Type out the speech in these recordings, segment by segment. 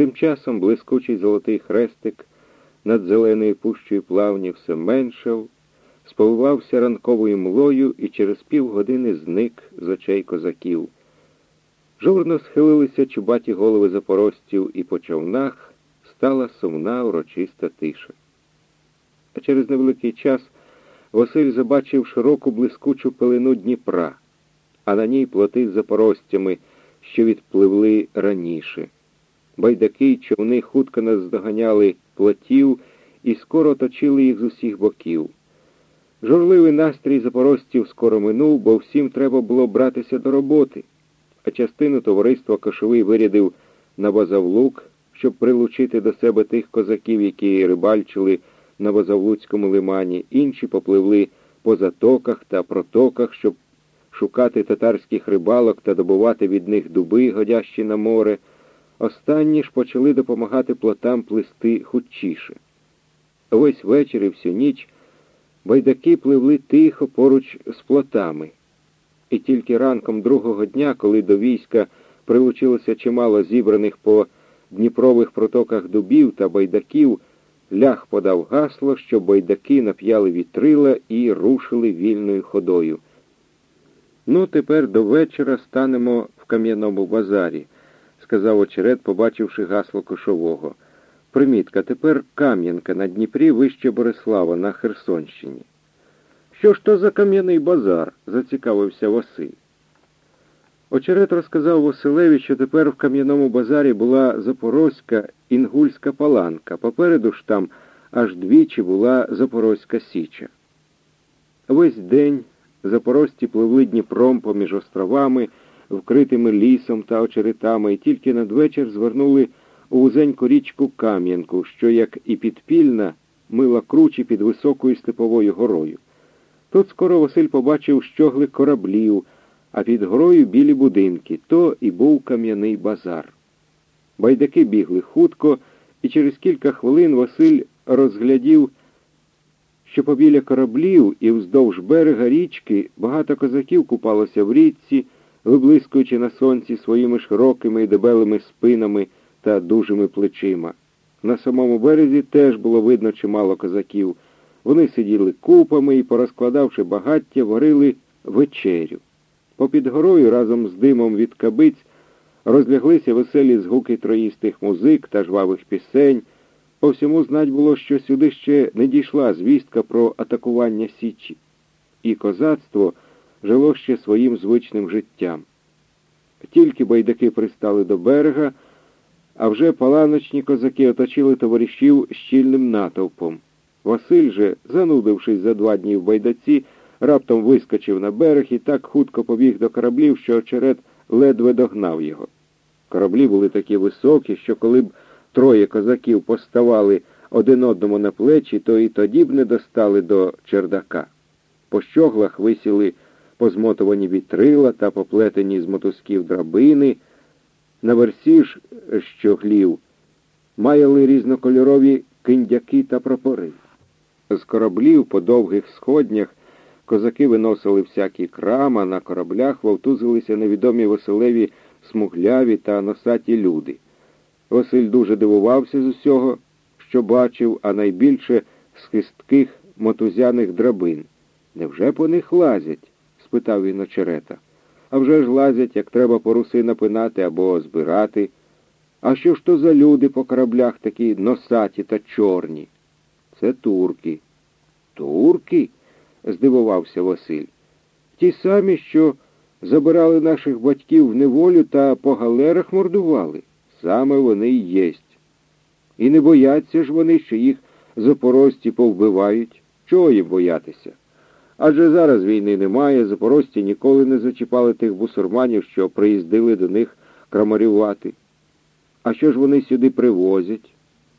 Тим часом блискучий золотий хрестик над зеленою пущою плавні все меншав, сповивався ранковою млою і через півгодини зник з очей козаків. Журно схилилися чубаті голови запорожців, і по човнах стала сумна урочиста тиша. А через невеликий час Василь забачив широку блискучу пилину Дніпра, а на ній плоти з запорожцями, що відпливли раніше. Байдаки й човни хутко наздоганяли плотів і скоро точили їх з усіх боків. Журливий настрій запорожців скоро минув, бо всім треба було братися до роботи, а частину товариства Кошовий вирядив на Базавлук, щоб прилучити до себе тих козаків, які рибальчили на Базавлуцькому лимані, інші попливли по затоках та протоках, щоб шукати татарських рибалок та добувати від них дуби, годящі на море. Останні ж почали допомагати плотам плисти хутчіше. Весь вечір і всю ніч байдаки пливли тихо поруч з плотами. І тільки ранком другого дня, коли до війська прилучилося чимало зібраних по Дніпрових протоках дубів та байдаків, лях подав гасло, що байдаки нап'яли вітрила і рушили вільною ходою. Ну, тепер до вечора станемо в кам'яному базарі сказав очерет, побачивши гасло кошового. Примітка, тепер Кам'янка на Дніпрі вище Борислава на Херсонщині. Що ж то за кам'яний базар? зацікавився Василь. Очерет розказав Василеві, що тепер в кам'яному базарі була Запорозька інгульська паланка. Попереду ж там аж двічі була Запорозька Січа. Весь день запорожці пливли Дніпром поміж островами вкритими лісом та очеретами, і тільки надвечір звернули у вузеньку річку Кам'янку, що, як і підпільна, мила кручі під високою степовою горою. Тут скоро Василь побачив щогли кораблів, а під горою білі будинки. То і був кам'яний базар. Байдаки бігли хутко, і через кілька хвилин Василь розглядів, що побіля кораблів і вздовж берега річки багато козаків купалося в річці, виблискуючи на сонці своїми широкими і дебелими спинами та дужими плечима. На самому березі теж було видно чимало козаків. Вони сиділи купами і, порозкладавши багаття, варили вечерю. Попід горою разом з димом від кабиць розляглися веселі згуки троїстих музик та жвавих пісень. По всьому знать було, що сюди ще не дійшла звістка про атакування Січі. І козацтво жило ще своїм звичним життям. Тільки байдаки пристали до берега, а вже паланочні козаки оточили товаришів щільним натовпом. Василь же, занудившись за два дні в байдаці, раптом вискочив на берег і так хутко побіг до кораблів, що очерет ледве догнав його. Кораблі були такі високі, що коли б троє козаків поставали один одному на плечі, то і тоді б не достали до чердака. По щоглах висіли позмотувані вітрила та поплетені з мотузків драбини, на версі ж щоглів маяли різнокольорові киндяки та прапори. З кораблів по довгих сходнях козаки виносили всякі крама, на кораблях вовтузилися невідомі Василеві смугляві та носаті люди. Василь дуже дивувався з усього, що бачив, а найбільше з хистких мотузяних драбин. Невже по них лазять? Спитав він очерета. А вже ж лазять, як треба поруси напинати або збирати. А що ж то за люди по кораблях такі носаті та чорні? Це турки. Турки? здивувався Василь. Ті самі, що забирали наших батьків в неволю та по галерах мордували. Саме вони й єсть. І не бояться ж вони, що їх запорожці повбивають. Чого їм боятися? Адже зараз війни немає, запорожці ніколи не зачіпали тих бусурманів, що приїздили до них крамарювати. А що ж вони сюди привозять?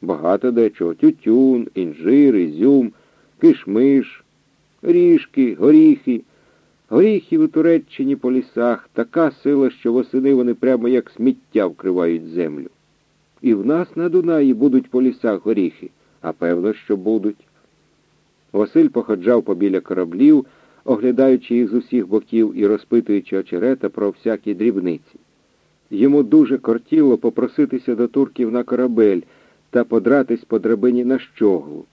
Багато дечого. Тютюн, інжир, ізюм, кишмиш, ріжки, горіхи. Горіхів у Туреччині по лісах така сила, що восени вони прямо як сміття вкривають землю. І в нас на Дунаї будуть по лісах горіхи, а певно, що будуть. Василь походжав побіля кораблів, оглядаючи їх з усіх боків і розпитуючи очерета про всякі дрібниці. Йому дуже кортіло попроситися до турків на корабель та подратись по драбині на щоглу.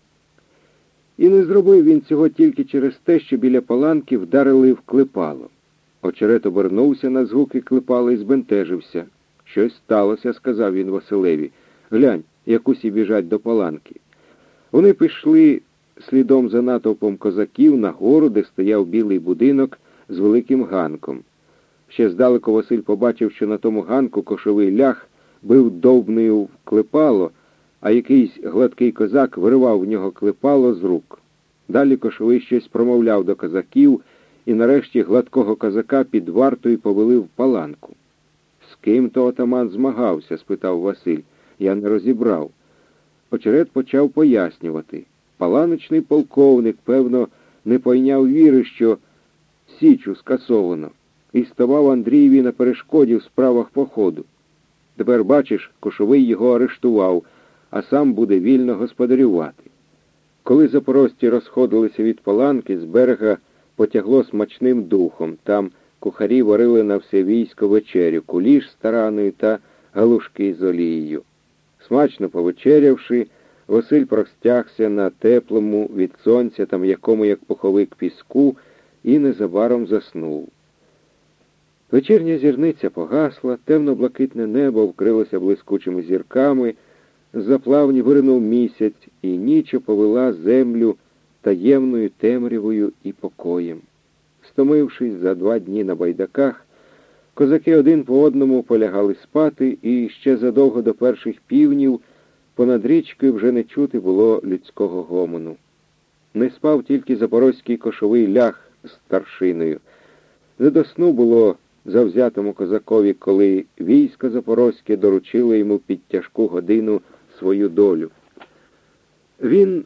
І не зробив він цього тільки через те, що біля паланки вдарили в клепало. Очерет обернувся на звуки клепала і збентежився. Щось сталося, сказав він Василеві. Глянь, як усі біжать до паланки. Вони пішли слідом за натовпом козаків на гору, де стояв білий будинок з великим ганком. Ще здалеку Василь побачив, що на тому ганку кошовий лях бив довбнею в клепало, а якийсь гладкий козак виривав в нього клепало з рук. Далі кошовий щось промовляв до козаків, і нарешті гладкого козака під вартою повели в паланку. З ким то отаман змагався? спитав Василь. Я не розібрав. Очерет почав пояснювати. Паланочний полковник, певно, не пойняв віри, що Січу скасовано, і ставав Андрієві на перешкоді в справах походу. Тепер, бачиш, кошовий його арештував, а сам буде вільно господарювати. Коли запорожці розходилися від паланки, з берега потягло смачним духом. Там кухарі варили на все військо вечерю, куліш з та галушки з олією. Смачно повечерявши, Василь простягся на теплому від сонця та м'якому, як пуховик піску, і незабаром заснув. Вечірня зірниця погасла, темно-блакитне небо вкрилося блискучими зірками, з-за плавні виринув місяць, і ніч повела землю таємною темрявою і покоєм. Стомившись за два дні на байдаках, козаки один по одному полягали спати, і ще задовго до перших півнів понад річкою вже не чути було людського гомону. Не спав тільки запорозький кошовий лях з старшиною. Не до сну було завзятому козакові, коли військо запорозьке доручило йому під тяжку годину свою долю. Він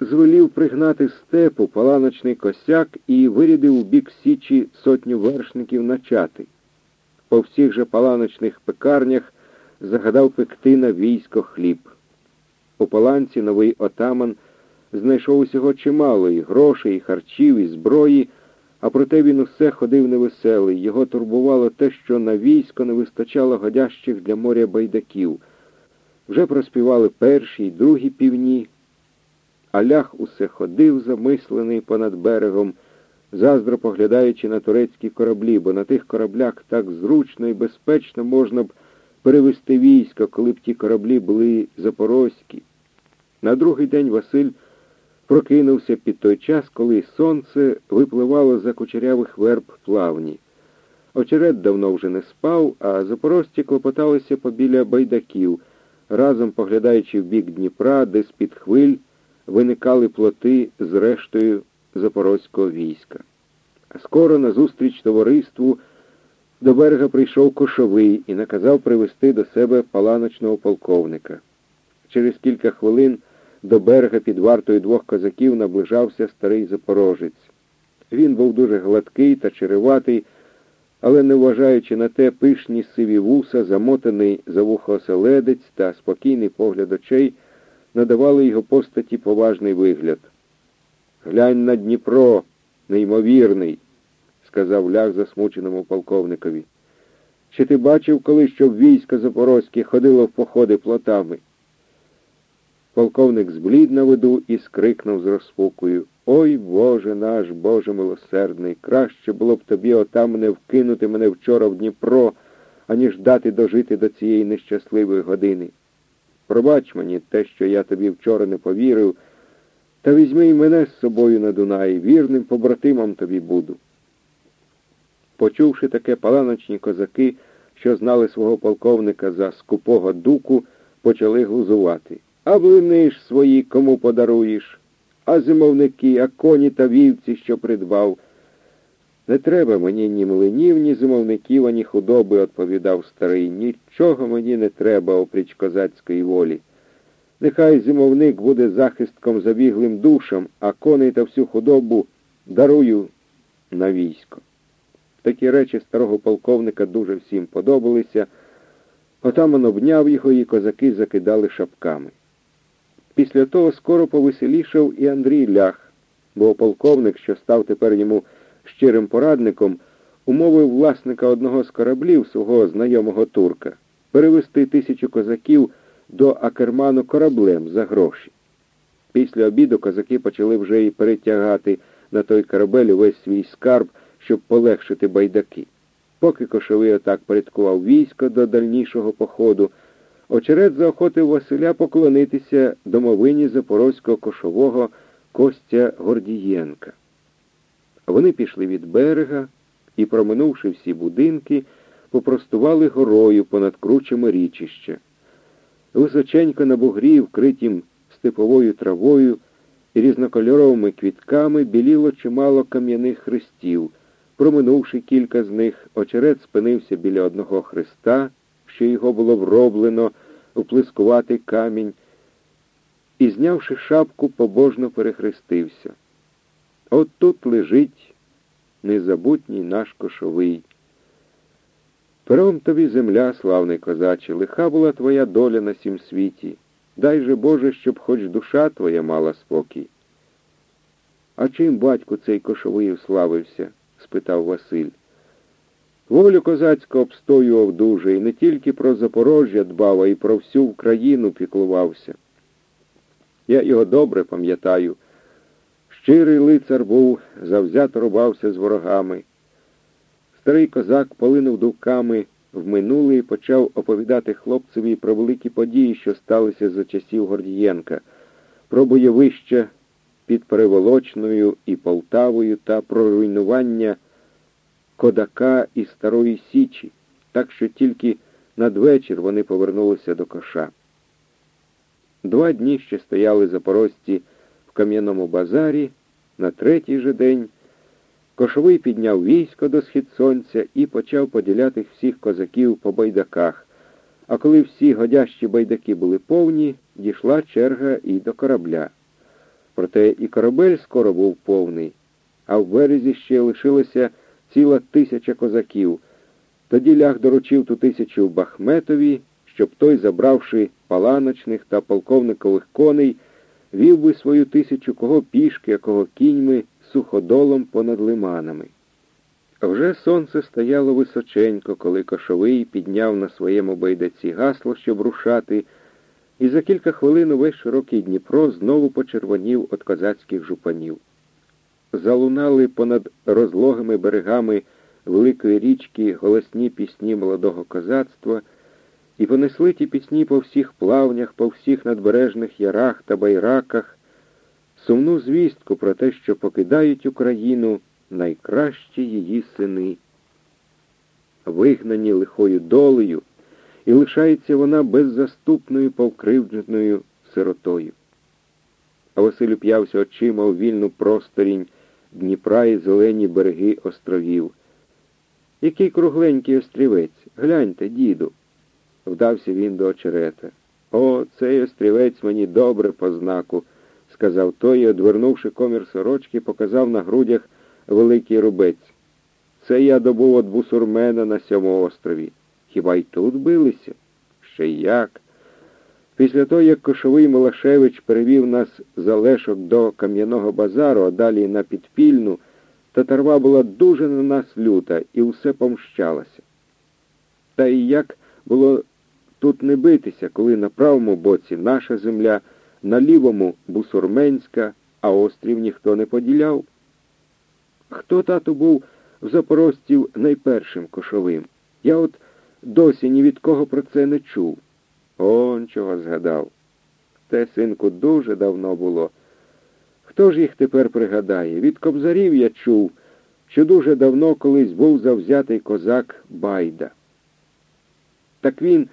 звелів пригнати степу паланочний косяк і вирядив у бік Січі сотню вершників начати. По всіх же паланочних пекарнях загадав пекти на військо хліб. У паланці новий отаман знайшов усього чимало і грошей, і харчів, і зброї, а проте він усе ходив невеселий. Його турбувало те, що на військо не вистачало годящих для моря байдаків. Вже проспівали перші й другі півні, а лях усе ходив, замислений понад берегом, заздро поглядаючи на турецькі кораблі, бо на тих кораблях так зручно і безпечно можна б перевести військо, коли б ті кораблі були запорозькі. На другий день Василь прокинувся під той час, коли сонце випливало за кучерявих верб плавні. Очерет давно вже не спав, а запорожці клопоталися побіля байдаків, разом поглядаючи в бік Дніпра, де з-під хвиль виникали плоти з рештою запорозького війська. Скоро назустріч товариству до берега прийшов кошовий і наказав привести до себе паланочного полковника. Через кілька хвилин до берега під вартою двох козаків наближався старий запорожець. Він був дуже гладкий та череватий, але, не вважаючи на те, пишні сиві вуса, замотаний за вухо оселедець та спокійний погляд очей, надавали його постаті поважний вигляд. Глянь на Дніпро, неймовірний, сказав ляг засмученому полковникові. Чи ти бачив коли, щоб військо Запорозьке ходило в походи плотами? Полковник зблід на виду і скрикнув з розпукою. Ой Боже наш, Боже милосердний, краще було б тобі отам не вкинути мене вчора в Дніпро, аніж дати дожити до цієї нещасливої години. Пробач мені те, що я тобі вчора не повірив, та візьми й мене з собою на Дунаї, вірним побратимом тобі буду. Почувши таке, паланочні козаки, що знали свого полковника за скупого дуку, почали глузувати. А блини ж свої кому подаруєш, а зимовники, а коні та вівці, що придбав. Не треба мені ні млинів, ні зимовників, ані худоби, відповідав старий. Нічого мені не треба, опріч козацької волі. Нехай зимовник буде захистком забіглим душам, а коней та всю худобу дарую на військо. Такі речі старого полковника дуже всім подобалися. Отаман обняв його, і козаки закидали шапками. Після того скоро повеселішав і Андрій Лях, бо полковник, що став тепер йому щирим порадником, умовив власника одного з кораблів, свого знайомого турка, перевести тисячу козаків до Акерману кораблем за гроші. Після обіду козаки почали вже і перетягати на той корабель увесь свій скарб, щоб полегшити байдаки. Поки кошовий отак порядкував військо до дальнішого походу, очерет заохотив Василя поклонитися домовині запорозького кошового Костя Гордієнка. Вони пішли від берега і, проминувши всі будинки, попростували горою понад кручами річища. Височенько на бугрі, вкритім степовою травою і різнокольоровими квітками біліло чимало кам'яних хрестів. Проминувши кілька з них, очерет спинився біля одного хреста, що його було вроблено у плискуватий камінь, і, знявши шапку, побожно перехрестився. От тут лежить незабутній наш кошовий. Пером тобі земля, славний козаче, лиха була твоя доля на сім світі. Дай же Боже, щоб хоч душа твоя мала спокій. А чим батько цей кошовий славився? Спитав Василь. Волю козацьку обстоював дуже і не тільки про Запорожжя дбав, а й про всю Україну піклувався. Я його добре пам'ятаю. Щирий лицар був, завзято рубався з ворогами. Старий козак полинув думками в минуле і почав оповідати хлопцеві про великі події, що сталися за часів Гордієнка, про бойовища під Переволочною і Полтавою та про руйнування Кодака і Старої Січі, так що тільки надвечір вони повернулися до коша. Два дні ще стояли запорожці в кам'яному базарі, на третій же день Кошовий підняв військо до схід сонця і почав поділяти всіх козаків по байдаках. А коли всі годящі байдаки були повні, дійшла черга і до корабля. Проте і корабель скоро був повний, а в березі ще лишилося ціла тисяча козаків. Тоді ляг доручив ту тисячу Бахметові, щоб той, забравши паланочних та полковникових коней, вів би свою тисячу кого пішки, а кого кіньми суходолом понад лиманами. Вже сонце стояло височенько, коли кошовий підняв на своєму байдаці гасло, щоб рушати, і за кілька хвилин увесь широкий Дніпро знову почервонів від козацьких жупанів. Залунали понад розлогими берегами великої річки голосні пісні молодого козацтва, і понесли ті пісні по всіх плавнях, по всіх надбережних ярах та байраках, сумну звістку про те, що покидають Україну найкращі її сини. Вигнані лихою долею, і лишається вона беззаступною повкривдженою сиротою. А Василь уп'явся очима у вільну просторінь Дніпра і зелені береги островів. Який кругленький острівець, гляньте, діду, вдався він до очерета. О, цей острівець мені добре по знаку сказав той одвернувши комір сорочки, показав на грудях великий рубець. Це я добув от бусурмена на сьому острові. Хіба й тут билися? Ще як? Після того, як Кошовий Милашевич перевів нас за лешок до Кам'яного базару, а далі на підпільну, татарва була дуже на нас люта і усе помщалася. Та і як було тут не битися, коли на правому боці наша земля на лівому бусурменська, а острів ніхто не поділяв. Хто тату був в запорожців найпершим кошовим? Я от досі ні від кого про це не чув. Он чого згадав. Те, синку, дуже давно було. Хто ж їх тепер пригадає? Від кобзарів я чув, що дуже давно колись був завзятий козак Байда. Так він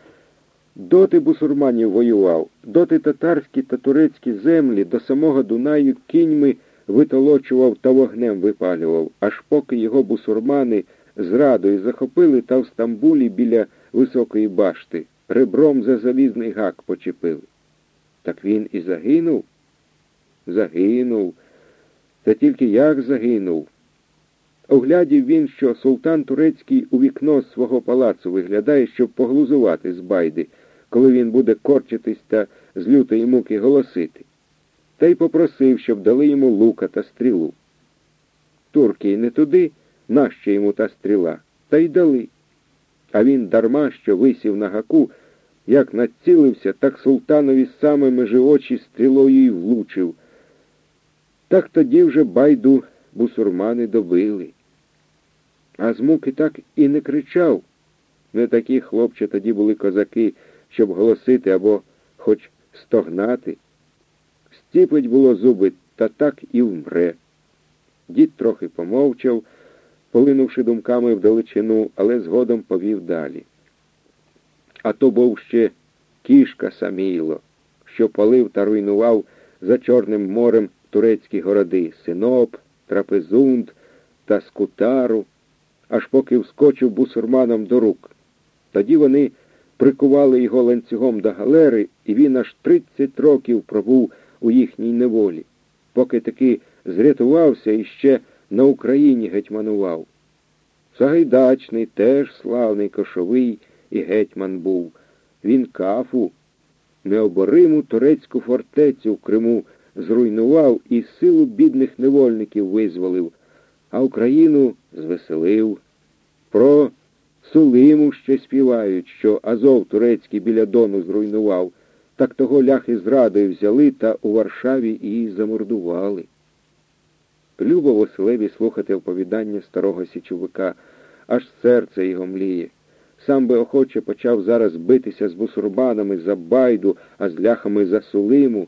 Доти бусурманів воював, доти татарські та турецькі землі до самого Дунаю кіньми витолочував та вогнем випалював, аж поки його бусурмани зрадою захопили та в Стамбулі біля високої башти, ребром за залізний гак почепили. Так він і загинув? Загинув. Та тільки як загинув. Оглядів він, що султан турецький у вікно свого палацу виглядає, щоб поглузувати з байди коли він буде корчитись та з лютої муки голосити, та й попросив, щоб дали йому лука та стрілу. Турки не туди, нащо йому та стріла, та й дали. А він дарма що висів на гаку, як націлився, так султанові саме межи очі стрілою й влучив. Так тоді вже байду бусурмани добили. А з муки так і не кричав. Не такі хлопче тоді були козаки, щоб голосити або хоч стогнати. Стіпить було зуби, та так і вмре. Дід трохи помовчав, полинувши думками вдалечину, але згодом повів далі. А то був ще кішка Саміло, що палив та руйнував за Чорним морем турецькі городи Синоп, Трапезунд та Скутару, аж поки вскочив бусурманам до рук. Тоді вони прикували його ланцюгом до галери, і він аж тридцять років пробув у їхній неволі, поки таки зрятувався і ще на Україні гетьманував. Сагайдачний теж славний кошовий і гетьман був. Він кафу, необориму турецьку фортецю в Криму зруйнував і силу бідних невольників визволив, а Україну звеселив. Про Сулиму ще співають, що Азов турецький біля Дону зруйнував, так того ляхи зрадою взяли та у Варшаві її замордували. Любо Василеві слухати оповідання старого січовика, аж серце його мліє. Сам би охоче почав зараз битися з бусурбанами за байду, а з ляхами за Сулиму.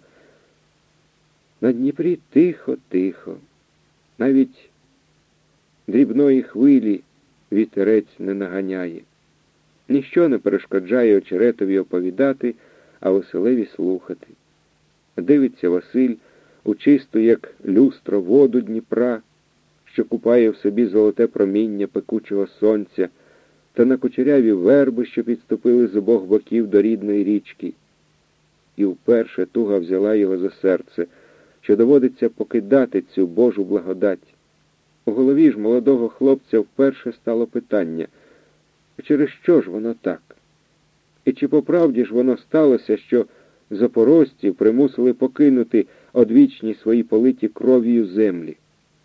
На Дніпрі тихо, тихо. Навіть дрібної хвилі вітерець не наганяє. Ніщо не перешкоджає очеретові оповідати, а Василеві слухати. Дивиться Василь у чисту, як люстро, воду Дніпра, що купає в собі золоте проміння пекучого сонця, та на кучеряві верби, що підступили з обох боків до рідної річки. І вперше туга взяла його за серце, що доводиться покидати цю Божу благодать. У голові ж молодого хлопця вперше стало питання, через що ж воно так? І чи по правді ж воно сталося, що запорожців примусили покинути одвічні свої политі кров'ю землі?